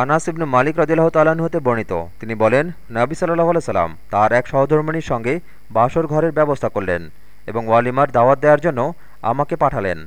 আনাস ইবনু মালিক রদিল্লাহ তালান হতে বর্ণিত। তিনি বলেন, নাবি সাল্লাহ সাল্লাম তার এক সহধর্মিনীর সঙ্গে বাসর ঘরের ব্যবস্থা করলেন এবং ওয়ালিমার দাওয়াত দেওয়ার জন্য আমাকে পাঠালেন।